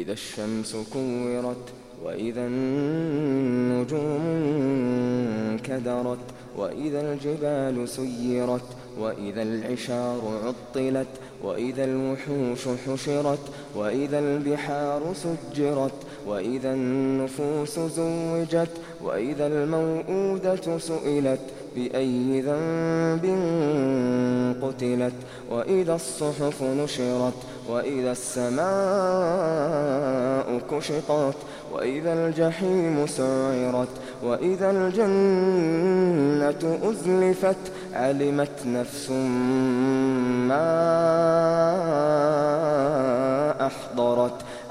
إذا الشمس كورت وإذا النجوم انكدرت وإذا الجبال سيرت وإذا العشار عطلت وإذا الوحوش حشرت وإذا البحار سجرت وإذا النفوس زوجت وإذا الموءودة سئلت بأي ذنب قتلت؟ وإذا الصحف نشرت وإذا السماء كشطت وإذا الجحيم سعرت وإذا الجنة أزلفت علمت نفس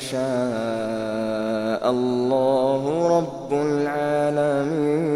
يشاء الله رب العالمين.